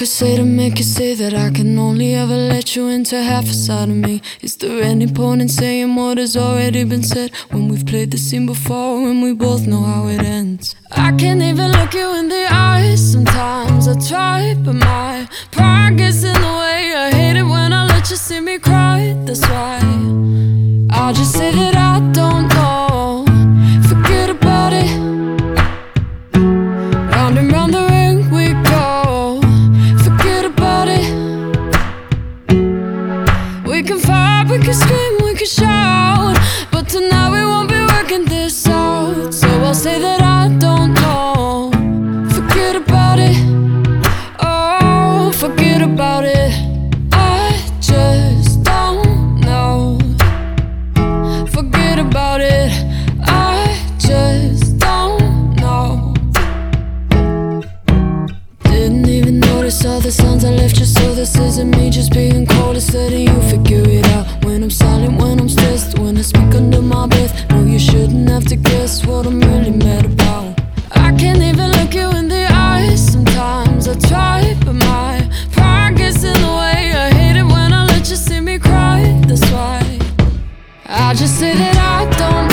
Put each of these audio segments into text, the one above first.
could say to make you say that I can only ever let you into half a side of me? Is there any point in saying what has already been said when we've played the scene before and we both know how it ends? I can't even look you in the eyes. Sometimes I try, but my pride gets in the way. I hate it when I let you see me cry. That's why We can fight, we can scream, we can shout. But tonight we won't be working this out. So I'll say that I don't know. Forget about it. Oh, forget about it. I just don't know. Forget about it. I just say that I don't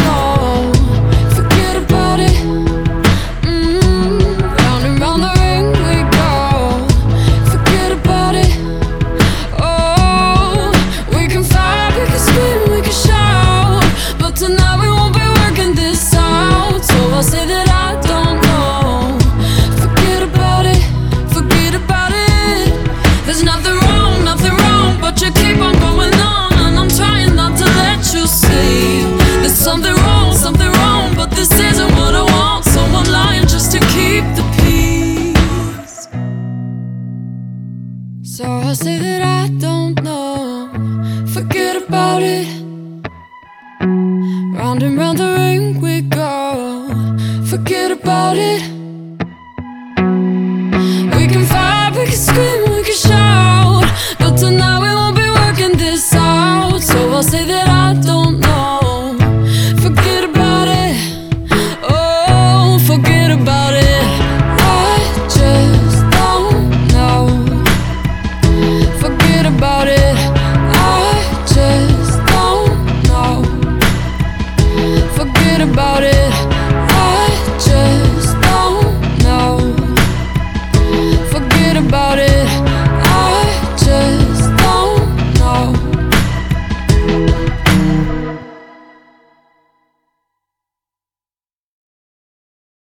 don't know. Forget about it. Round and round the ring we go. Forget about it. We can fight, we can scream. about it.